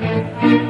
زي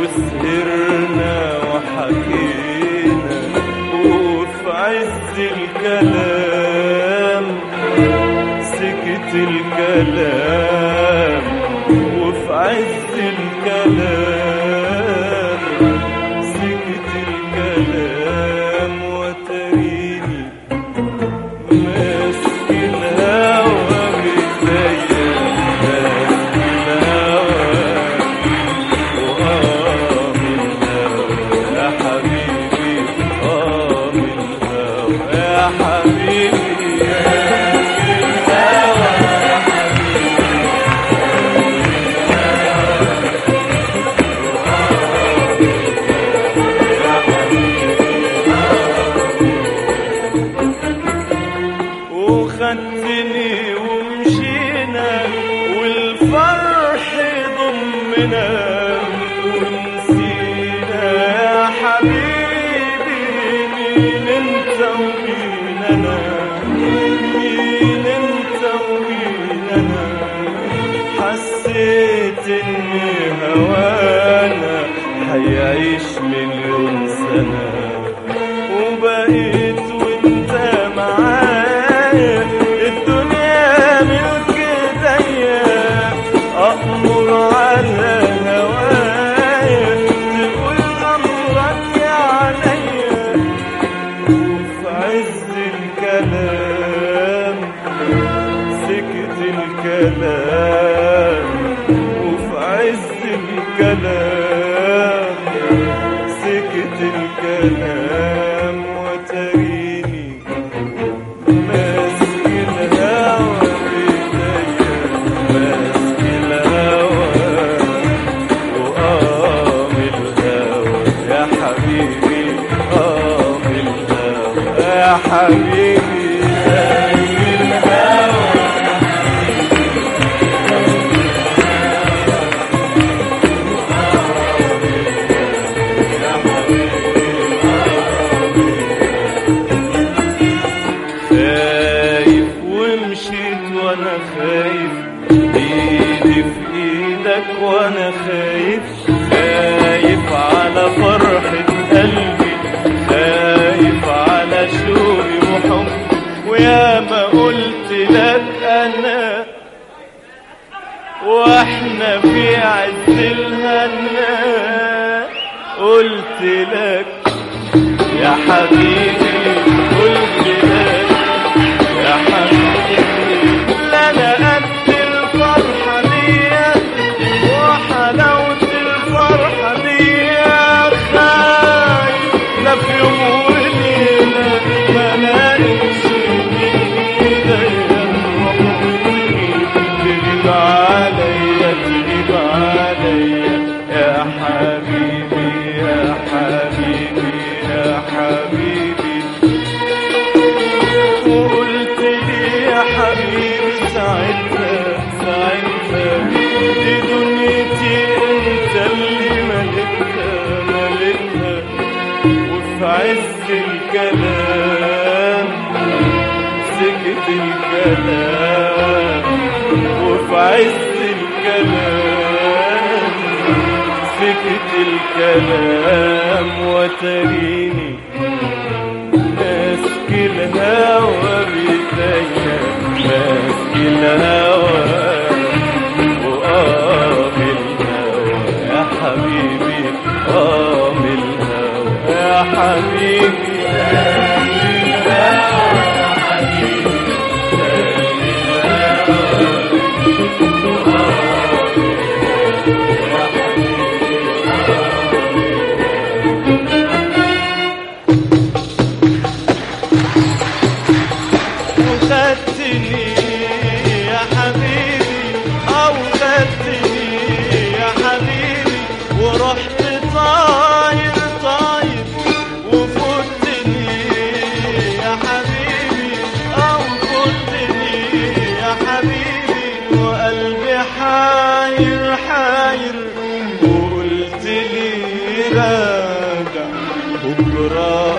وسهرنا وحكينا وفي عز الكلام سكت الكلام وفي عز الكلام. هوانا هيعيش مليون سنة. وبقيت وانت معايا الدنيا ملك ايديا أأمر على هوايا تقول أمرك عليا. وفي عز الكلام سكت الكلام. الكلام. سكت الكلام وتريني. ماسك الهوى بإيديا ماسك الهوى. وقام الهوى. يا حبيبي قام الهوى. يا حبيبي. وإحنا في عز الهنا قلت لك يا حبيبي. الكلام. سكت الكلام. وفي عز الكلام. سكت الكلام وتريني ماسك الهوى بيديا ماسك الهوى. حبيبي الهوى يا حبيبي. بكره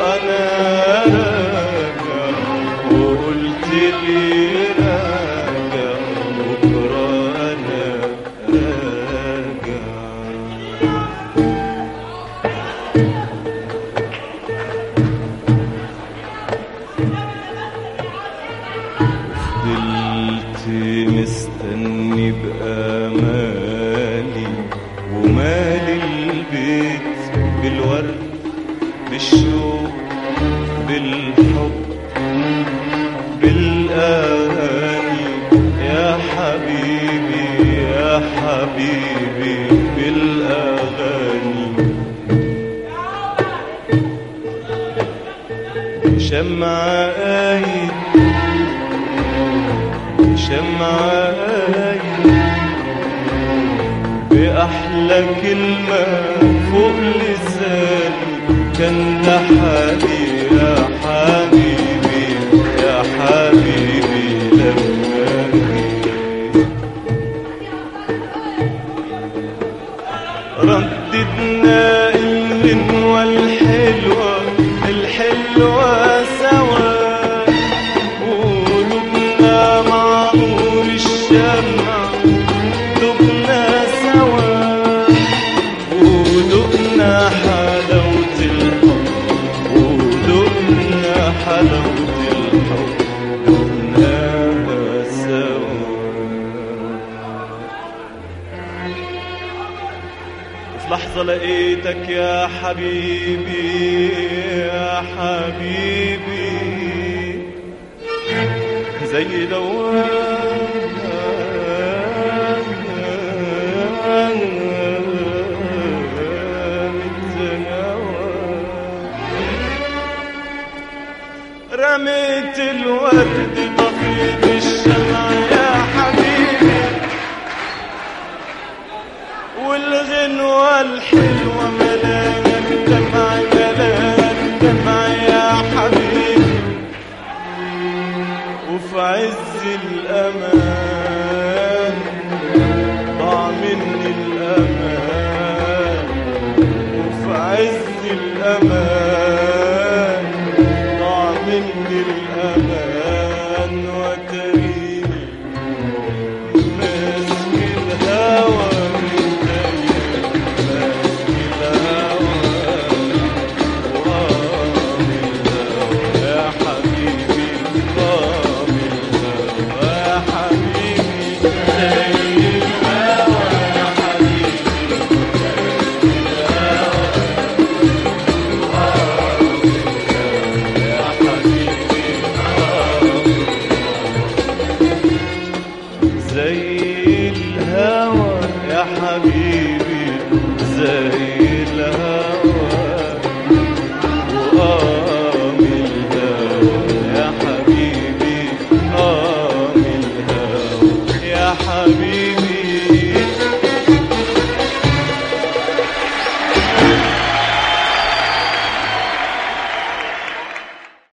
حبيبي حبيبي شمعة آية شمعة بأحلى كلمة فوق لساني كان ده حالي رددنا الغنوة الحلوة الحلوة سوا. قلوبنا مع نور الشمع دبنا سوا. ودقنا حلاوة الحب ودقنا حلاوة الحب. لحظة لقيتك يا حبيبي يا حبيبي. زي رميت مني الأمان وتريني ماسك الهوى من داير ماسك الهوى وقام الهوى يا حبيبي قام الهوى حبيبي